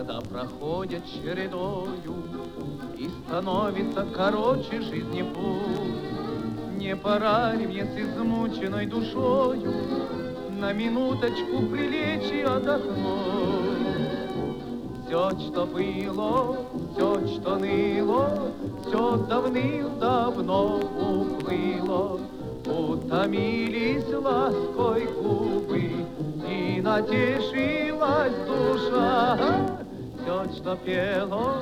года проходят чередою, И становится короче жизни путь. Не пора ли мне с измученной душою На минуточку прилечь и отдохнуть? Все, что было, все, что ныло, Все давным-давно уплыло. Утомились лаской губы, И натешилась душа. Все, что пело,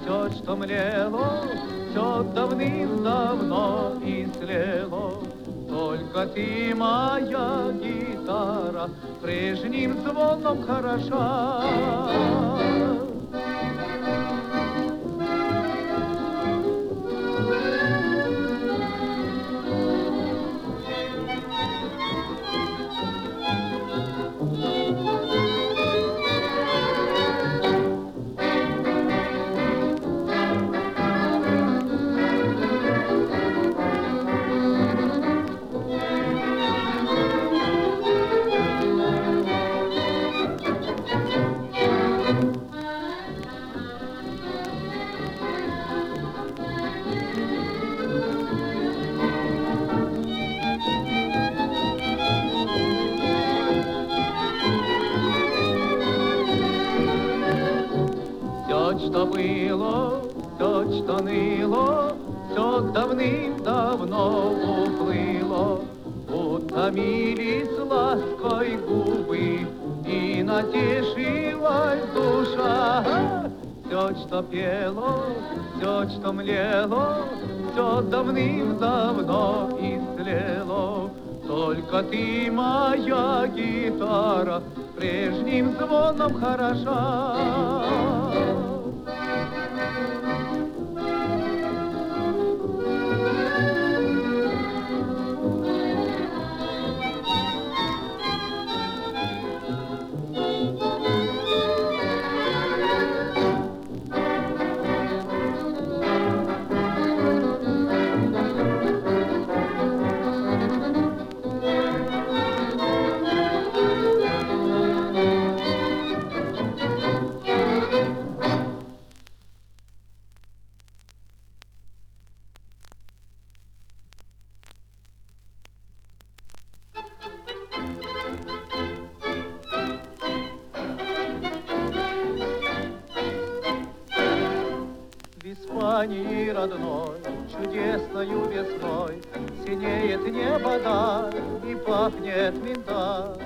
все, что млело, Все давным-давно истлело. Только ты, моя гитара, Прежним звоном хороша. Что пело, все, что млело, Все давным-давно истлело. Только ты, моя гитара, Прежним звоном хороша. Испании родной, чудесною весной, Синеет небо даль и пахнет миндаль.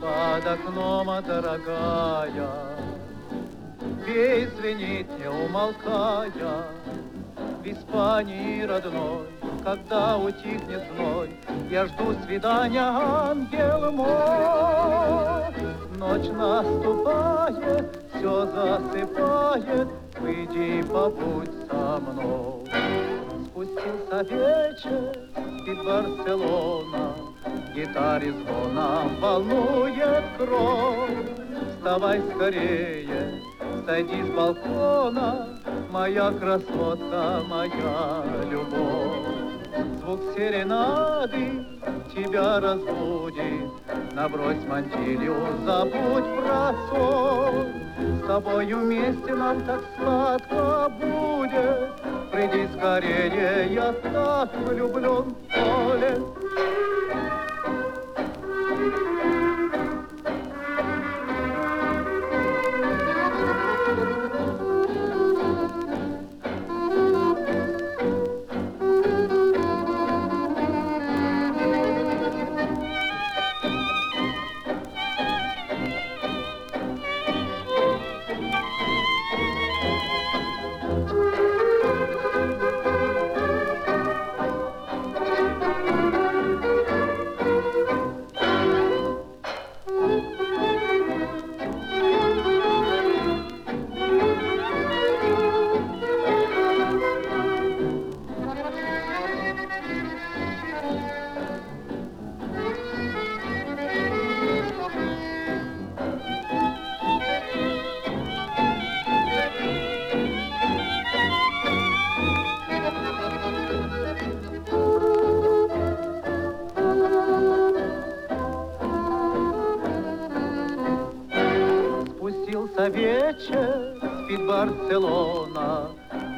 Под окном, а, дорогая, Пей звенит, не умолкая. В Испании родной, когда утихнет зной, Я жду свидания, ангел мой. Ночь наступает, все засыпает, Выйди, побудь со мной. Спустился вечер, спит Барселона, Гитаре звоном волнует кровь. Вставай скорее, сойди с балкона, Моя красотка, моя любовь. Звук серенады тебя разбудит, Набрось мантилью, забудь про сон. С тобою вместе нам так сладко будет, Приди скорее, я так влюблен в поле. Барселона,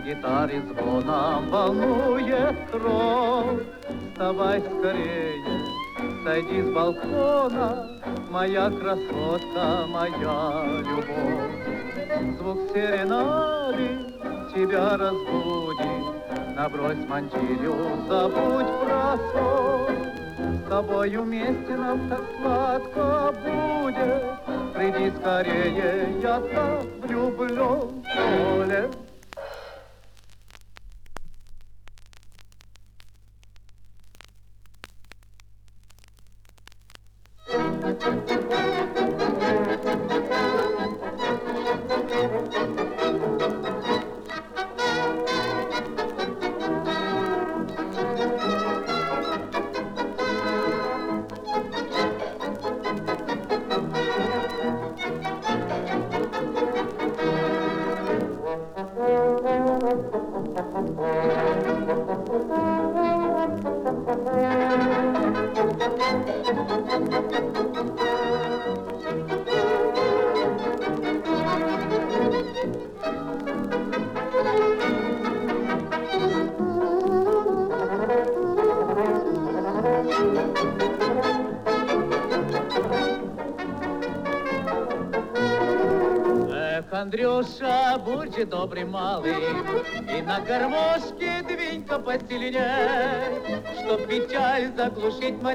Гитаре звоном волнует кровь. Вставай скорее, сойди с балкона, Моя красотка, моя любовь. Звук серенады тебя разбудит, Набрось мантилью, забудь про сон. С тобой вместе нам так сладко будет, Приди скорее, я так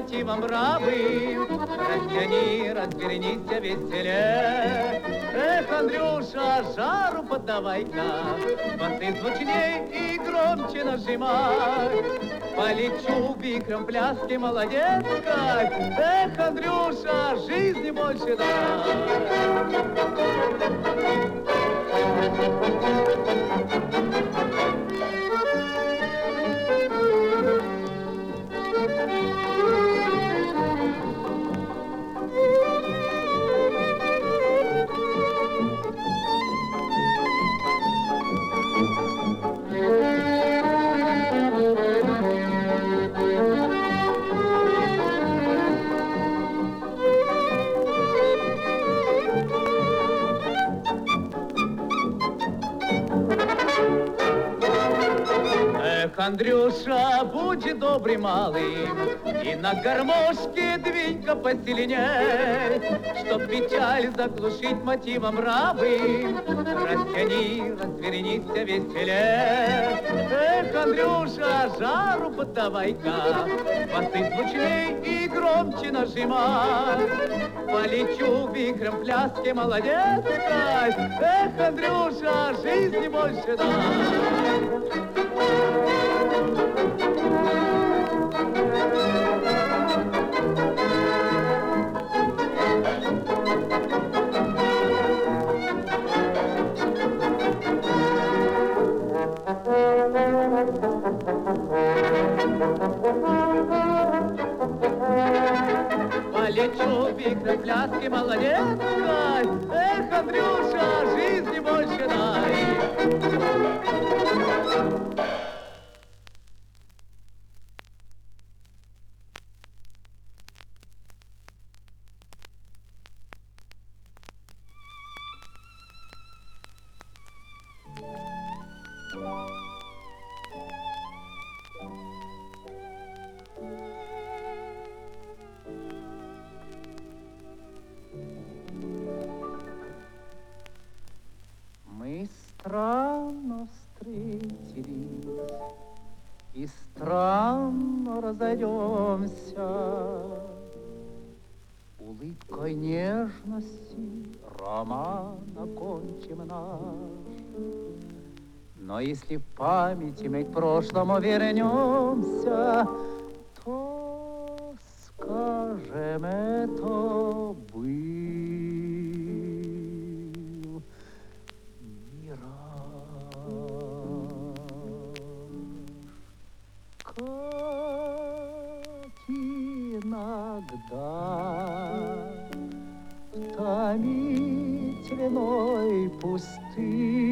мотивом рабы. Растяни, развернись веселей. Эх, Андрюша, жару поддавай-ка, Басы звучней и громче нажимай. Полечу вихрем пляски молодецкой, Эх, Андрюша, жизни больше дай. Андрюша, будь добрый малый, И на гармошке двинь-ка посильней, Чтоб печаль заглушить мотивом рабы. Растяни, развернись веселей. Эх, Андрюша, жару поддавай-ка, Басы звучней и громче нажимай. Полечу вихрем пляски молодецкой, Эх, Андрюша, жизни больше дай. Полечу вихрем пляски молодецкой, Эх, Андрюша, жизни больше дай. Если в памяти мы к прошлому вернемся, то скажем, это был мираж. Как иногда в томительной пустыне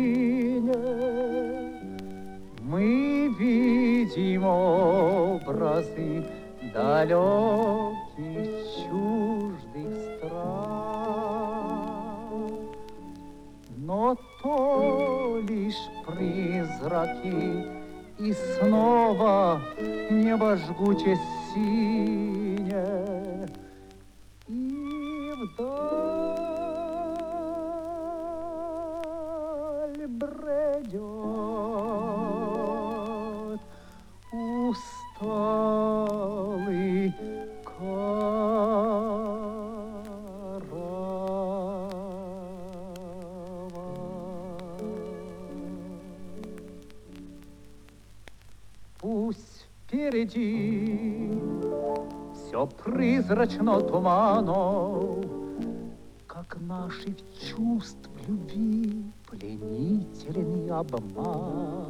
мы видим образы далеких чуждых стран. Но то лишь призраки, и снова небо жгуче синее. И вдаль бредет впереди все призрачно туманом, Как наших чувств любви пленительный обман.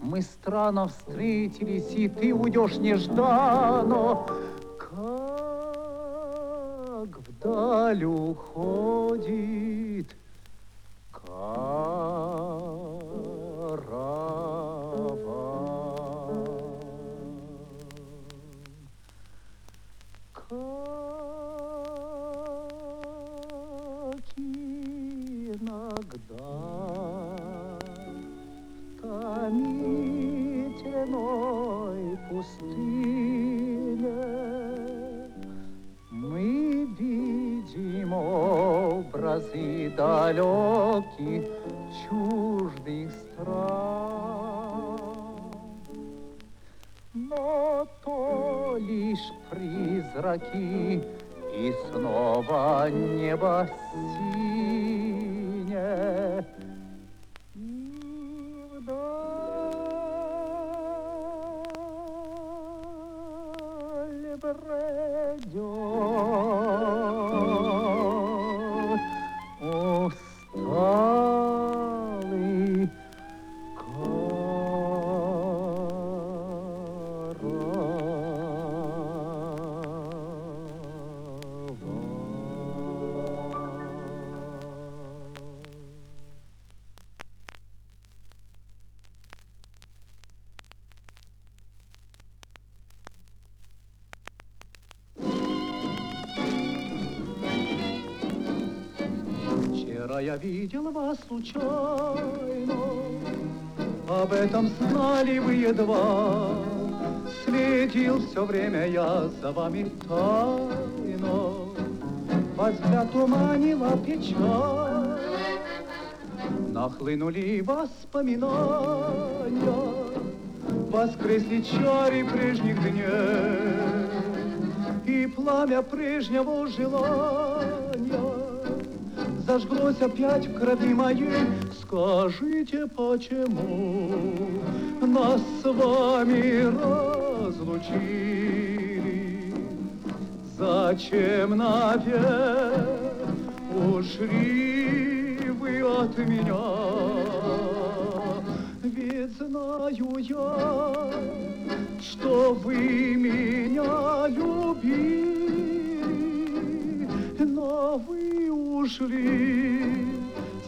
Мы странно встретились, и ты уйдешь нежданно, Как вдаль уходит иногда в томительной пустыне мы видим образы далеких чуждых стран. Но то лишь призраки, и снова небо Вчера я видел вас случайно, Об этом знали вы едва. Следил все время я за вами тайно, Вас взгляд туманила печаль. Нахлынули воспоминания, Воскресли чары прежних дней, И пламя прежнего желания Зажглось опять в крови моей. Скажите, почему нас с вами разлучили? Зачем навек ушли вы от меня? Ведь знаю я, что вы меня любили, но вы ушли.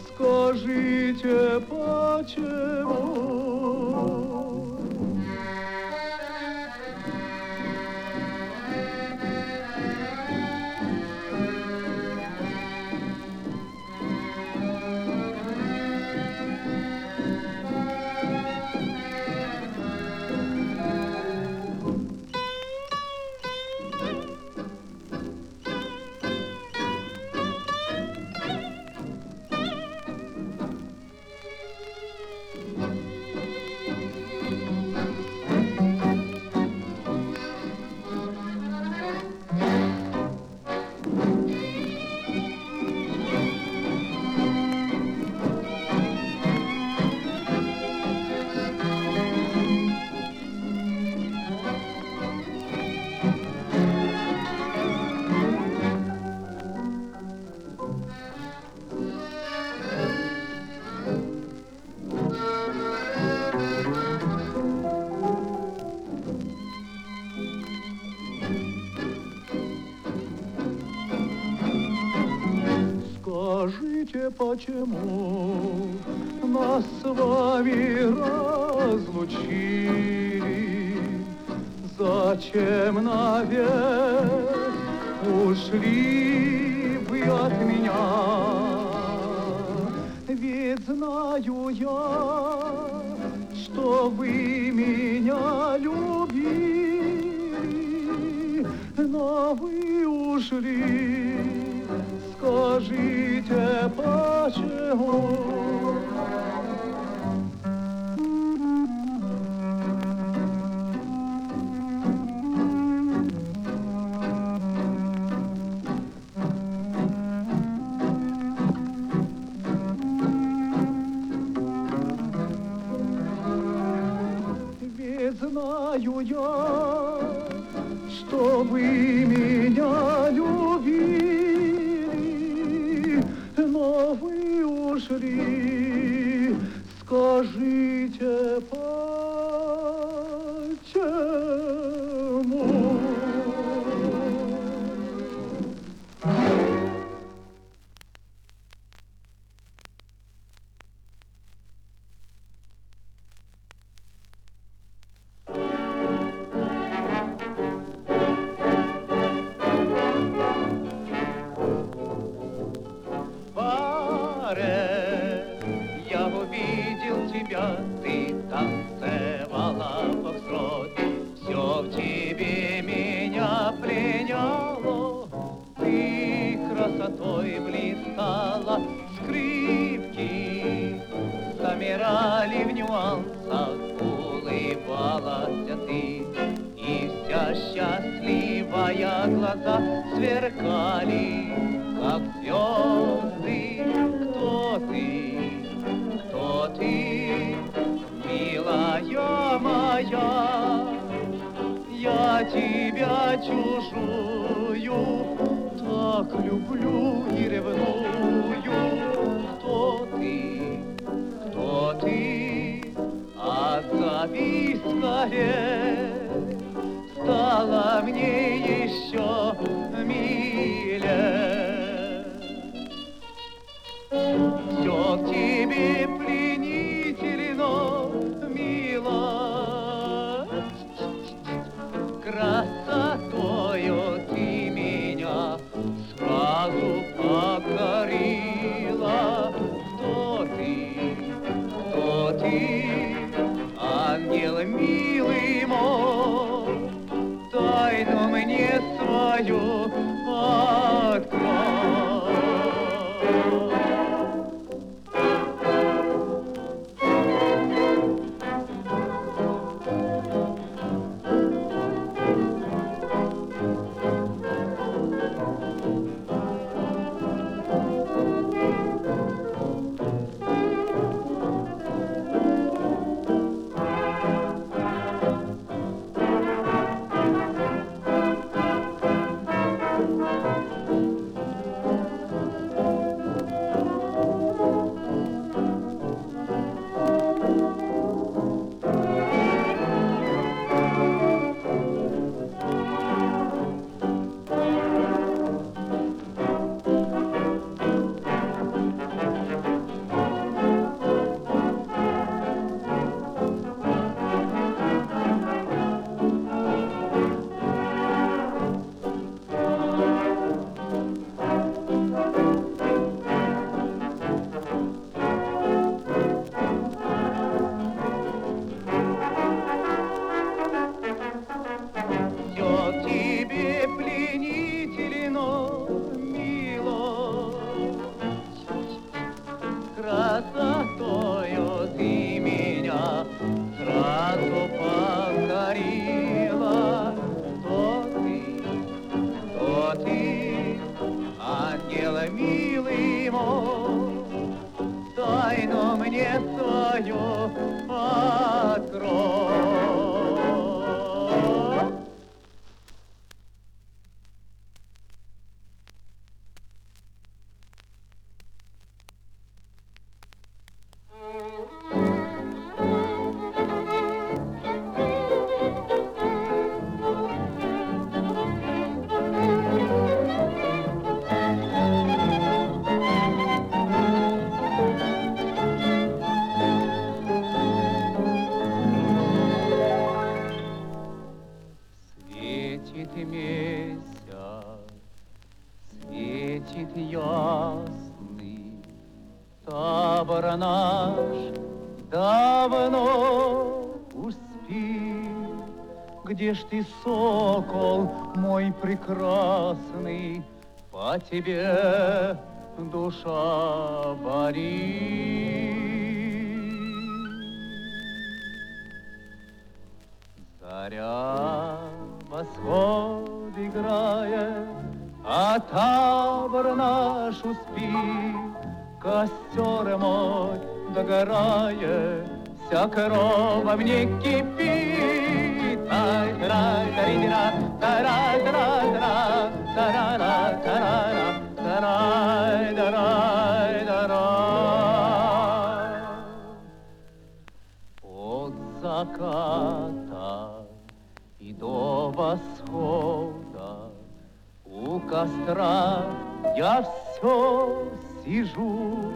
Скажите, почему? Почему нас с вами разлучили? Зачем навек ушли вы от меня? Ведь знаю я, что вы меня любили, но вы ушли. Ведь знаю я, что вы меня любили, ушли. Светит месяц, светит ясный, Табор наш давно где ж ты, сокол мой прекрасный, по тебе душа борит. Заря восход играет, а табор наш успит, костер мой догорает, вся кровь во мне кипит. Ай, тарай, тарай, тарай, тарай, тарай, костра я все сижу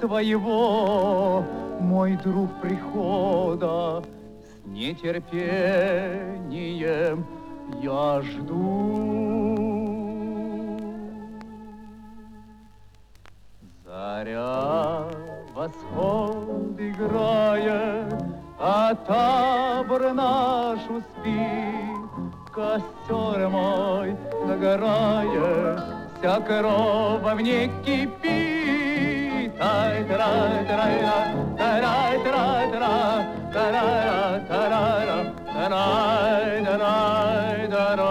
твоего, мой друг прихода, с нетерпением я жду. Заря восход играет, а табор наш успит, костер мой догорает, вся кровь во мне кипит. Ай, тарай, тарай, тарай, тарай, тарай, тарай, тарай, тарай, тарай, тарай.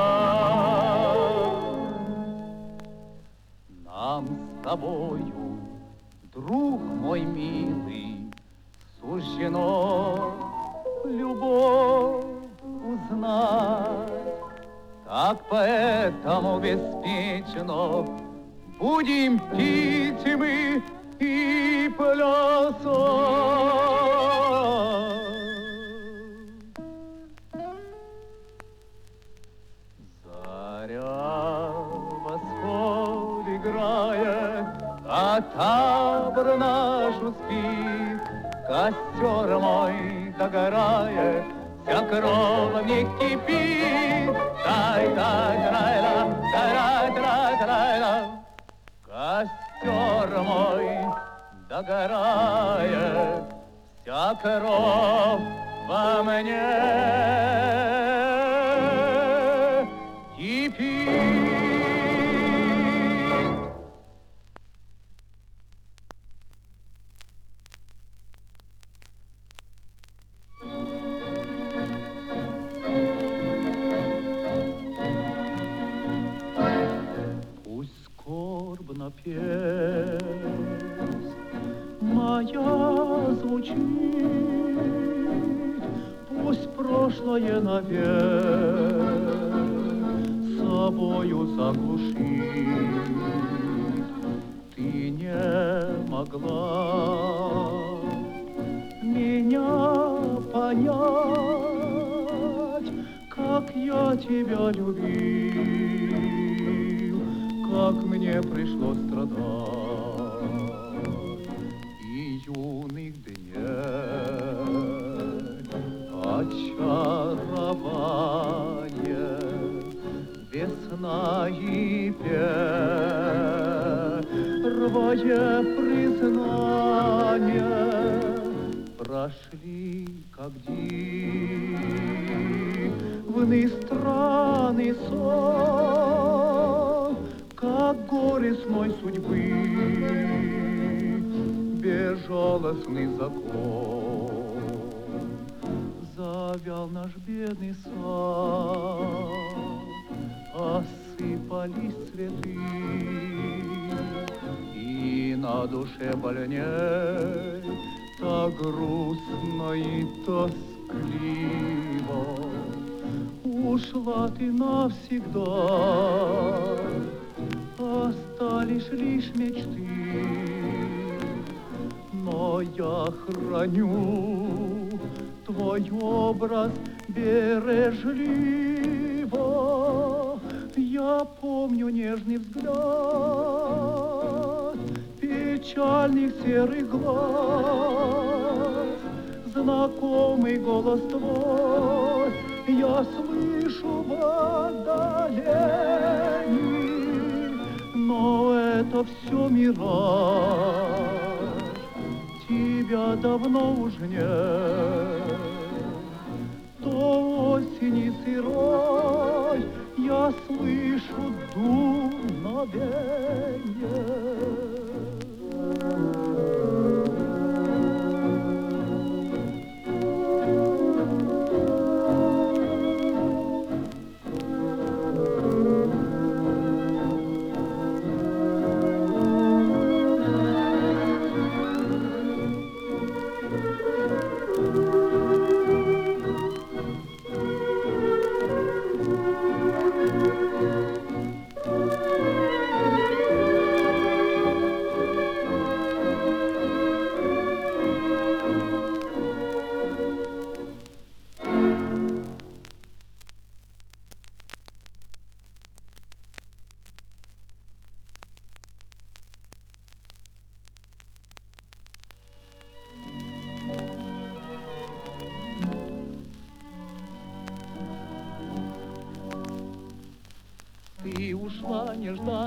Нам с тобою, друг мой милый, суждено любовь узнать. Так поэтому беспечно будем пить мы и плясать. Заря восход играет, а табор наш успит, костер мой догорает, Вся как коровник кипит. Тай-тай-трай-ла, тай-тай-трай-ла. Костер мой догорает, вся кровь во мне. Собою заглушит. Ты не могла меня понять, как я тебя любил, как мне пришлось страдать. Прошли, как дивный странный сон, как горестной судьбы безжалостный закон. Завял наш бедный сад, осыпались цветы, и на душе больней так грустно и тоскливо. Ушла ты навсегда, остались лишь мечты. Но я храню твой образ бережливо. Я помню нежный взгляд, печальных серых глаз, знакомый голос твой я слышу в отдалении, но это все мираж, тебя давно уж нет. То осень тени сырой я слышу дуновенье.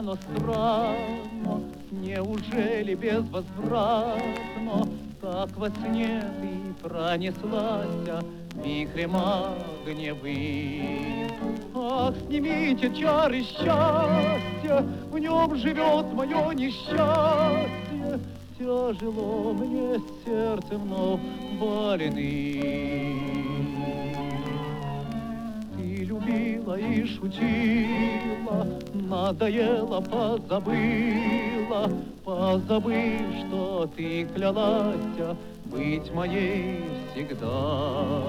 Нежданно странно, Неужели безвозвратно Так во сне ты пронеслась Вихрем огневым? Ах, снимите чары счастья, В нем живет мое несчастье, Тяжело мне сердцем, но больным. И шутила, надоело, позабыла, позабыв, что ты клялась быть моей всегда.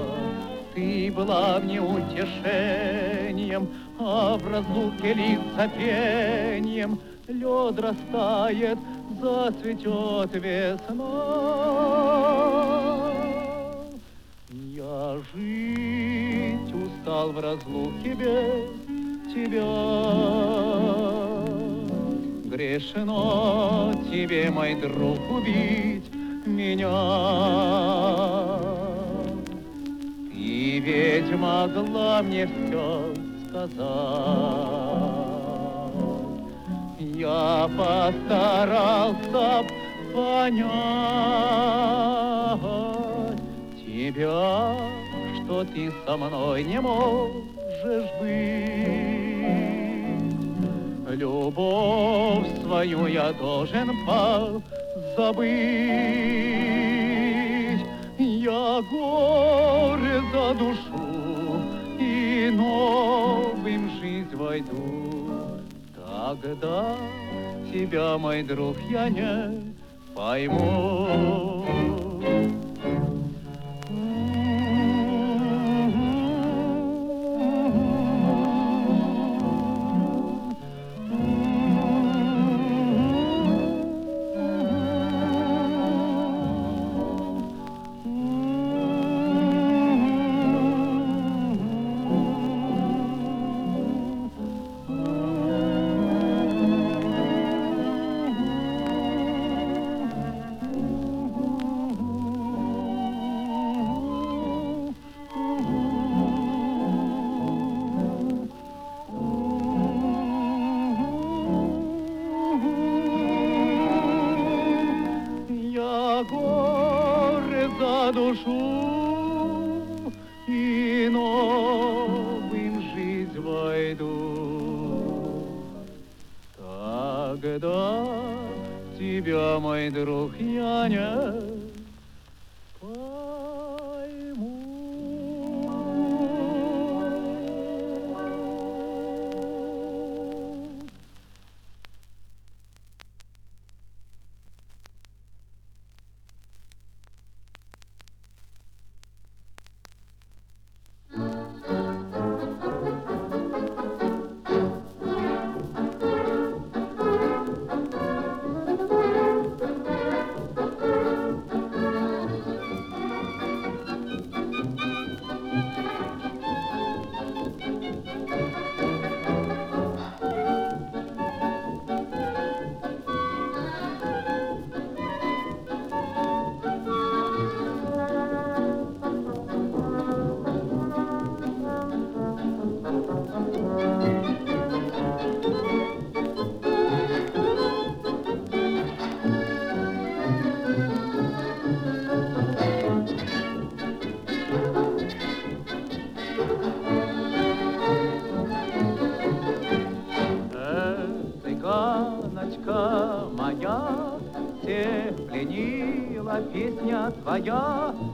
Ты была мне утешением, а в разлуке лишь сопением лед растает, зацветет весна. Я жить устал в разлуке без тебя. Грешно тебе, мой друг, убить меня. Ты ведь могла мне все сказать. Я постарался понять тебя, ты со мной не можешь быть. Любовь свою я должен позабыть. Я горе за душу и новым жизнь войду. Тогда тебя, мой друг, я не пойму. 哟。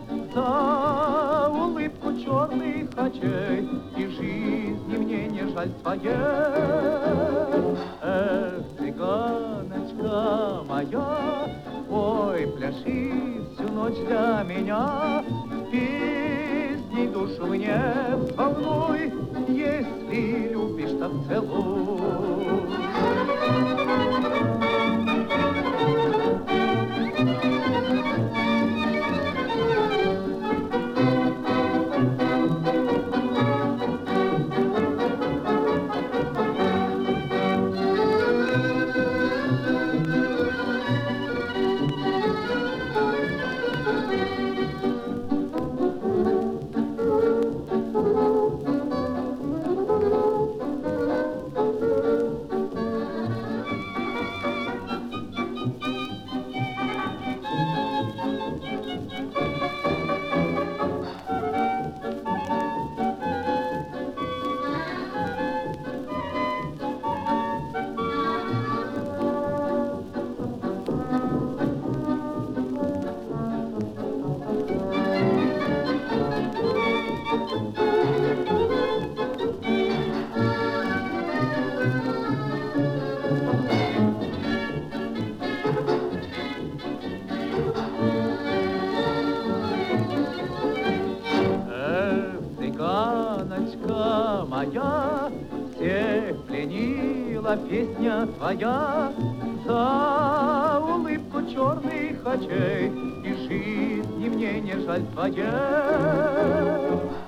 Твоей.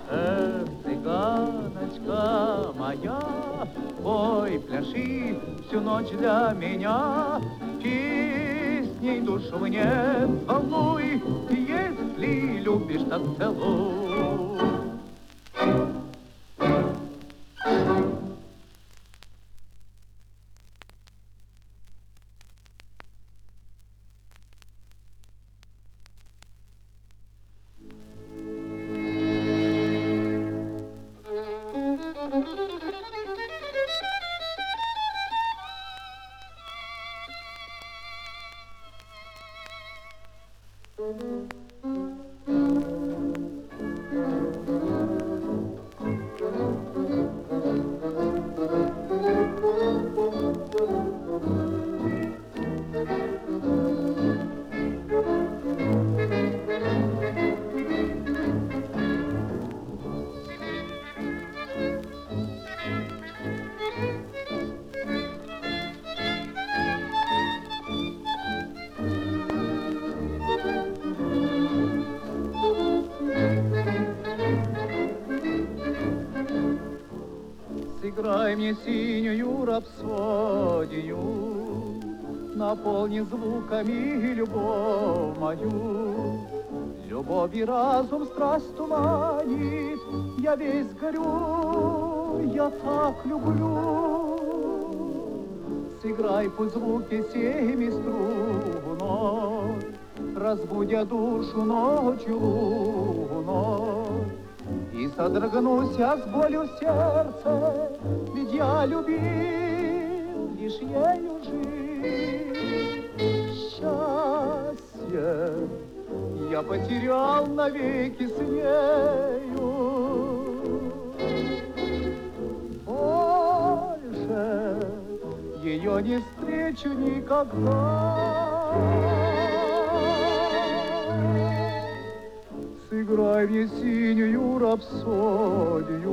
Эх, цыганочка моя, Ой, пляши всю ночь для меня, Песней душу мне волнуй, Если любишь, так целуй. Мне синюю рапсодию, Наполни звуками любовь мою. Любовь и разум страсть туманит, Я весь горю, я так люблю. Сыграй пусть звуки семи струнной, Разбудя душу ночью луной. И содрогнусь я с болью Ведь я любил лишь ею жизнь. Счастье я потерял навеки с нею. Больше ее не встречу никогда. Сыграй мне синюю рапсодию,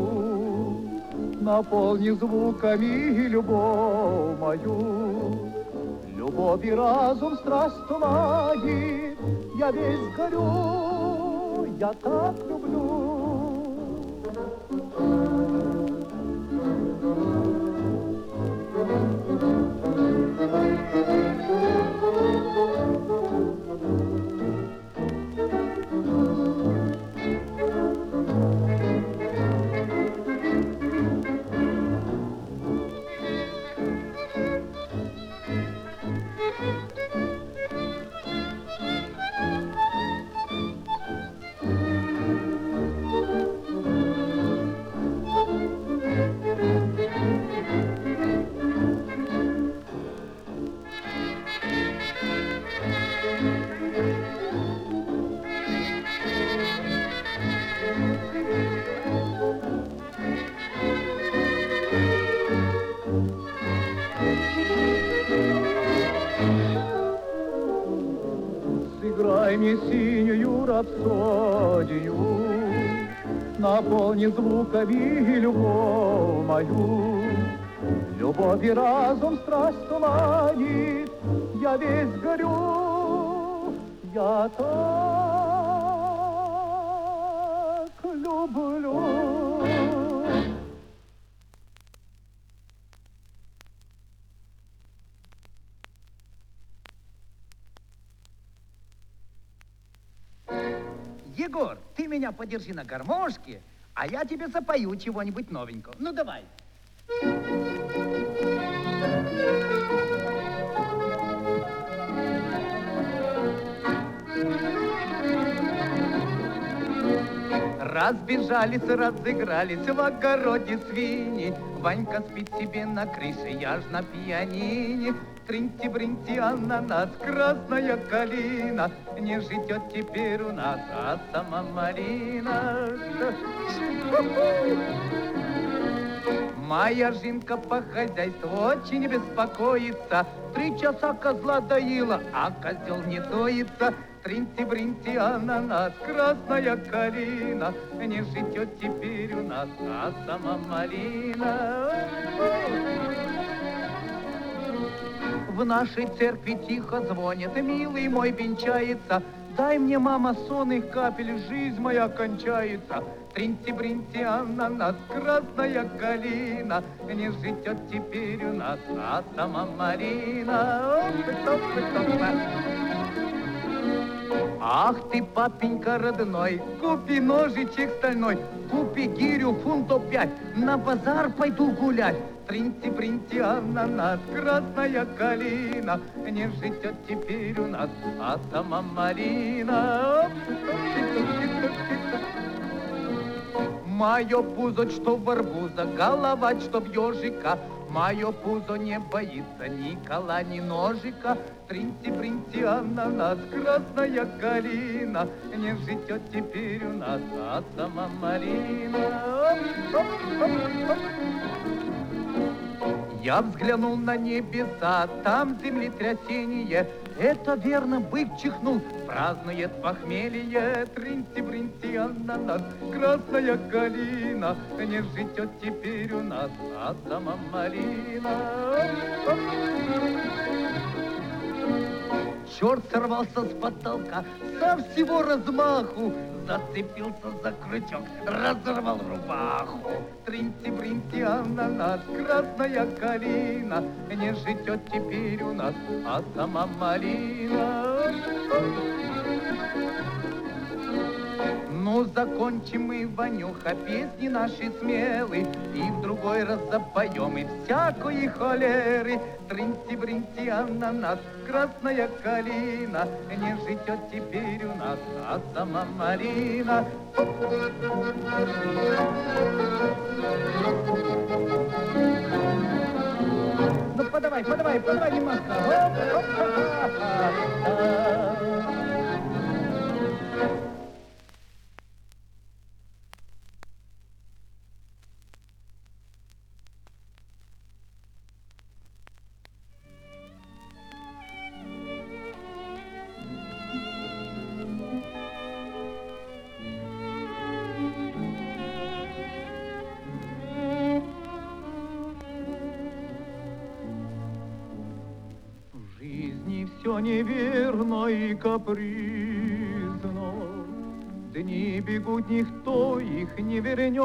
Наполни звуками любовь мою. Любовь и разум страсть туманит, Я весь горю, я так люблю. Звуками любовь мою. Любовь и разум страсть туманит, Я весь горю, я так люблю. Егор, ты меня подержи на гармошке, а я тебе запою чего-нибудь новенького. Ну давай. Разбежались, разыгрались в огороде свиньи. Ванька спит себе на крыше, я ж на пианине. Тринти-бринти, ананас, красная калина. Не житет теперь у нас, а сама Марина. Моя жинка по хозяйству очень беспокоится. Три часа козла доила, а козел не доится. Тринти-бринти, ананас, красная калина. Не житет теперь у нас, а сама Марина. В нашей церкви тихо звонит, милый мой венчается. Дай мне, мама, сонных капель, жизнь моя кончается. Тринти-бринти, ананас, красная калина. Не житет теперь у нас, а сама Марина. Оп-топ-топ-топ. Ах ты, папенька родной, купи ножичек стальной, купи гирю фунтов пять, на базар пойду гулять. Тринти-бринти, ананас, красная калина, не житет теперь у нас, а сама Марина. Мое пузо, что в арбуза, голова, что в ежика, Мое пузо не боится ни кола, ни ножика. Тринти-бринти, ананас, красная калина, Не житет теперь у нас, а сама Марина. Я взглянул на небеса, там землетрясение. Это верно, бык чихнул, празднует похмелье. Тринти-бринти, ананас, красная калина. Не житет теперь у нас, а сама Марина. Черт сорвался с потолка со всего размаху, зацепился за крючок, разорвал рубаху. Тринти-бринти, ананас, красная калина, не житет теперь у нас, а сама Марина. Ну, закончим мы, Ванюха, песни наши смелые, И в другой раз запоем и всякой холеры. Тринти-бринти, ананас, красная калина, Не житет теперь у нас, а сама Марина. Ну, подавай, подавай, подавай немножко. Оп, оп, оп, оп, капризно, Дни бегут, никто их не вернет.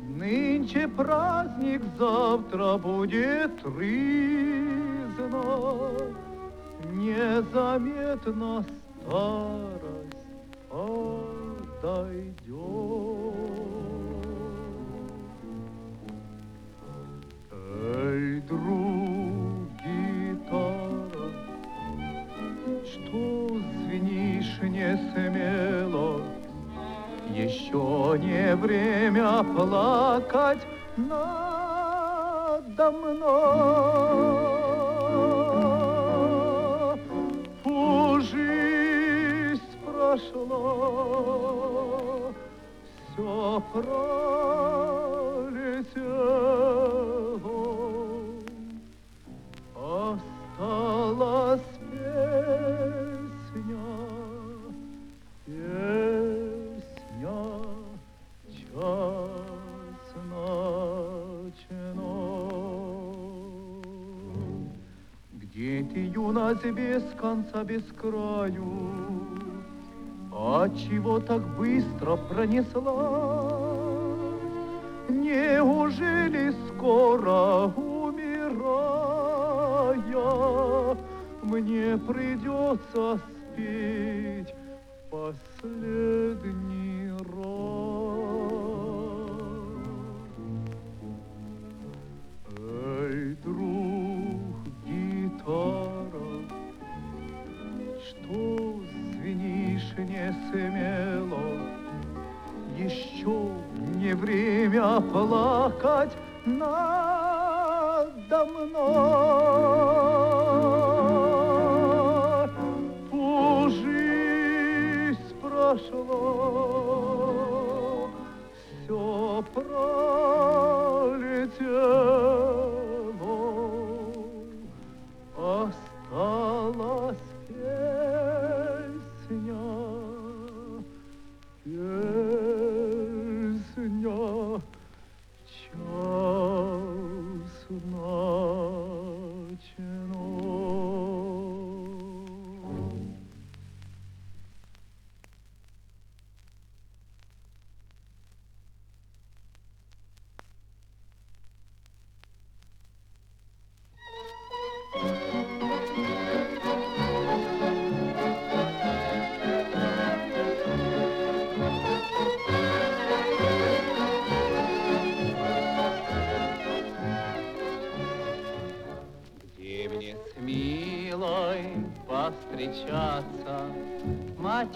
Нынче праздник, завтра будет тризно, Незаметно старость отойдет. Эй, друг, не смело? Еще не время плакать надо мной. Фу, жизнь прошла, все пролетело. Юность без конца, без краю. А чего так быстро пронесла? Неужели скоро умирая Мне придется спеть последний время плакать надо мной.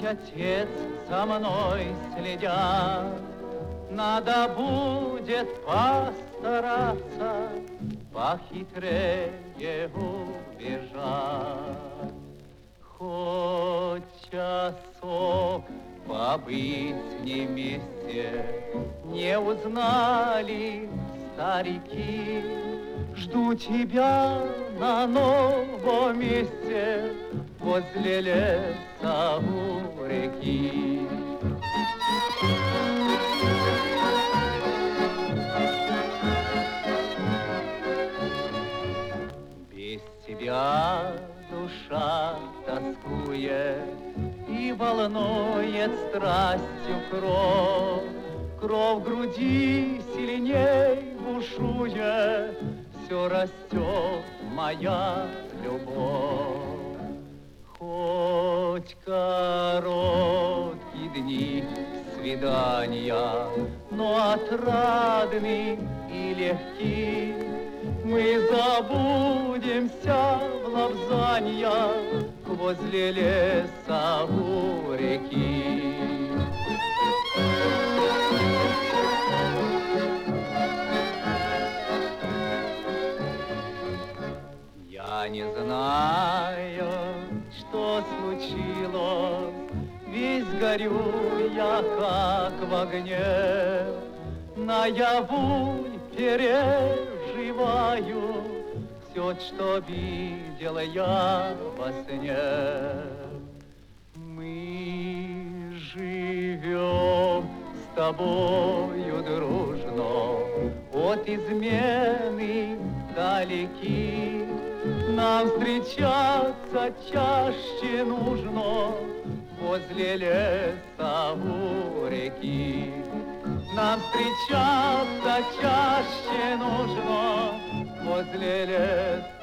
Мать, отец за мной следят. Надо будет постараться похитрее убежать. Хоть часок побыть с ней вместе, Не узнали старики. Жду тебя на новом месте Возле леса у реки. Без тебя душа тоскует И волнует страстью кровь. Кровь груди сильней бушует, Все растет моя любовь. Хоть короткие дни свидания, Но отрадны и легки, Мы забудемся в лапзаньях Возле леса у реки. Я не знаю, горю я, как в огне. Наяву переживаю Все, что видела я во сне. Мы живем с тобою дружно, От измены далеки. Нам встречаться чаще нужно Возле леса у реки. Нам встречаться чаще нужно Возле леса